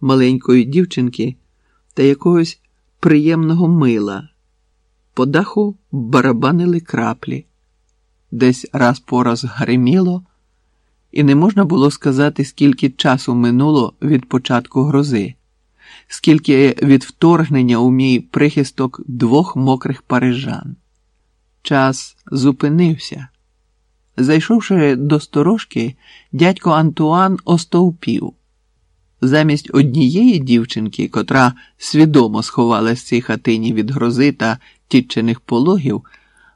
маленької дівчинки та якогось приємного мила. По даху барабанили краплі, десь раз по раз гриміло, і не можна було сказати, скільки часу минуло від початку грози, скільки від вторгнення у мій прихисток двох мокрих парижан. Час зупинився. Зайшовши до сторожки, дядько Антуан остовпів. Замість однієї дівчинки, котра свідомо сховалась в цій хатині від грози та тітчених пологів,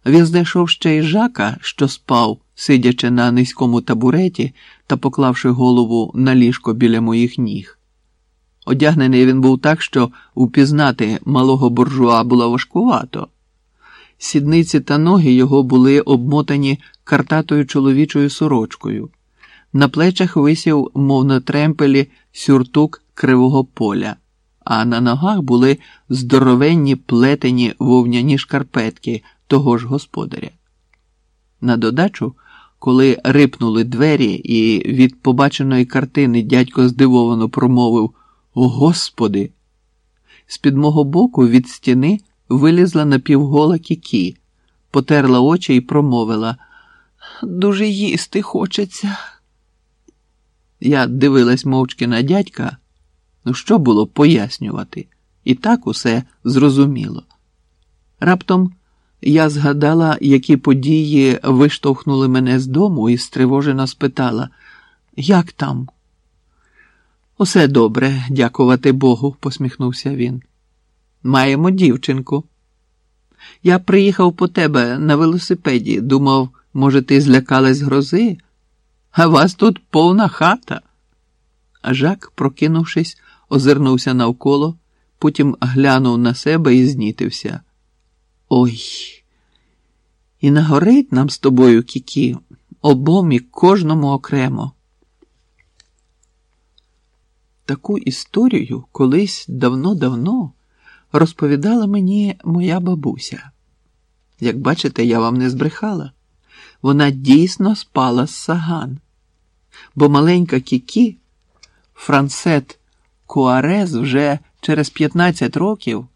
він знайшов ще й жака, що спав, сидячи на низькому табуреті та поклавши голову на ліжко біля моїх ніг. Одягнений він був так, що упізнати малого буржуа було важкувато. Сідниці та ноги його були обмотані картатою чоловічою сорочкою. На плечах висів, мов на тремпелі, сюртук кривого поля, а на ногах були здоровенні плетені вовняні шкарпетки того ж господаря. На додачу, коли рипнули двері, і від побаченої картини дядько здивовано промовив Господи! З-під мого боку від стіни вилізла напівгола кікі, потерла очі і промовила Дуже їсти хочеться. Я дивилась мовчки на дядька, ну що було пояснювати, і так усе зрозуміло. Раптом я згадала, які події виштовхнули мене з дому і стривожено спитала, як там? Усе добре, дякувати Богу, посміхнувся він. Маємо дівчинку. Я приїхав по тебе на велосипеді, думав, може, ти злякалась грози, а вас тут повна хата. Жак, прокинувшись, озирнувся навколо, потім глянув на себе і знітився. Ой, і нагорить нам з тобою, Кікі, обом і кожному окремо. Таку історію колись давно-давно розповідала мені моя бабуся. Як бачите, я вам не збрехала. Вона дійсно спала з саган, бо маленька Кікі, Франсет Куарез, вже через 15 років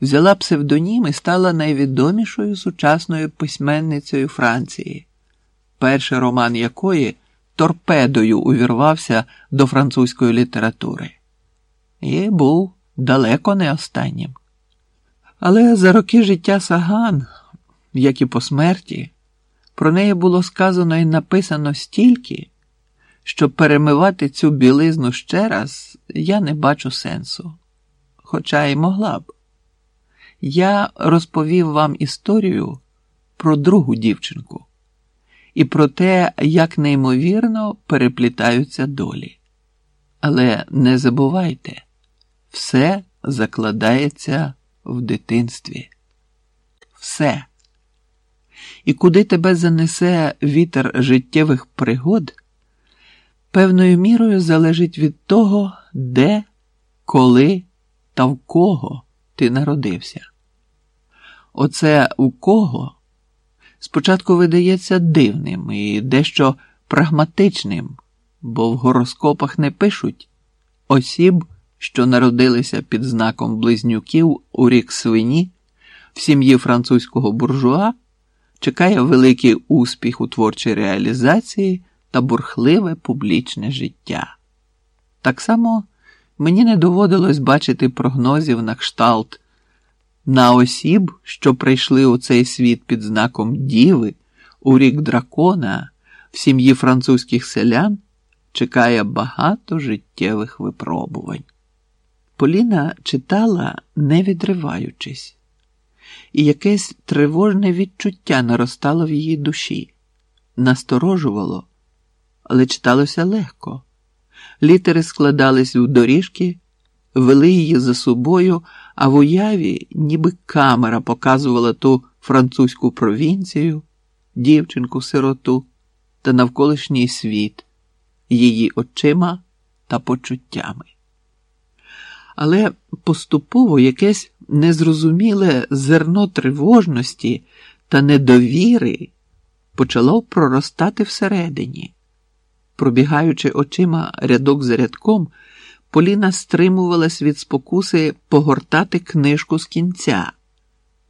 взяла псевдонім і стала найвідомішою сучасною письменницею Франції, перший роман якої торпедою увірвався до французької літератури. І був далеко не останнім. Але за роки життя Саган, як і по смерті, про неї було сказано і написано стільки, що перемивати цю білизну ще раз я не бачу сенсу, хоча й могла б. Я розповів вам історію про другу дівчинку і про те, як неймовірно переплітаються долі. Але не забувайте, все закладається в дитинстві. Все. І куди тебе занесе вітер життєвих пригод, певною мірою залежить від того, де, коли та в кого ти народився. Оце у кого спочатку видається дивним і дещо прагматичним, бо в гороскопах не пишуть осіб, що народилися під знаком близнюків у рік свині в сім'ї французького буржуа, чекає великий успіх у творчій реалізації та бурхливе публічне життя. Так само мені не доводилось бачити прогнозів на кшталт на осіб, що прийшли у цей світ під знаком Діви у рік дракона в сім'ї французьких селян чекає багато життєвих випробувань. Поліна читала, не відриваючись, і якесь тривожне відчуття наростало в її душі, насторожувало, але читалося легко. Літери складались у доріжки, вели її за собою, а в уяві, ніби камера показувала ту французьку провінцію, дівчинку сироту та навколишній світ, її очима та почуттями. Але поступово якесь незрозуміле зерно тривожності та недовіри почало проростати всередині. Пробігаючи очима рядок за рядком, Поліна стримувалась від спокуси погортати книжку з кінця,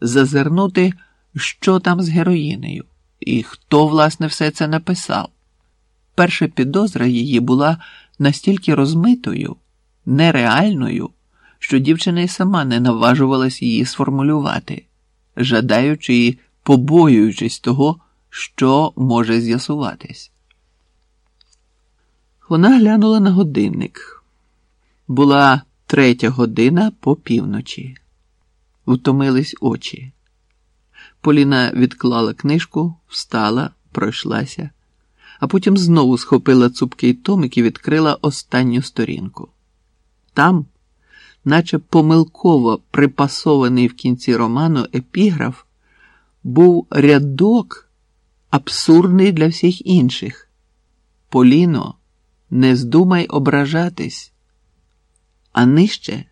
зазирнути, що там з героїнею, і хто, власне, все це написав. Перша підозра її була настільки розмитою, нереальною, що дівчина й сама не наважувалась її сформулювати, жадаючи і побоюючись того, що може з'ясуватись. Вона глянула на годинник. Була третя година по півночі. Втомились очі. Поліна відклала книжку, встала, пройшлася, а потім знову схопила цупкий томик і відкрила останню сторінку. Там, наче помилково припасований в кінці роману епіграф, був рядок абсурдний для всіх інших. Поліно, не здумай ображатись, а нижче.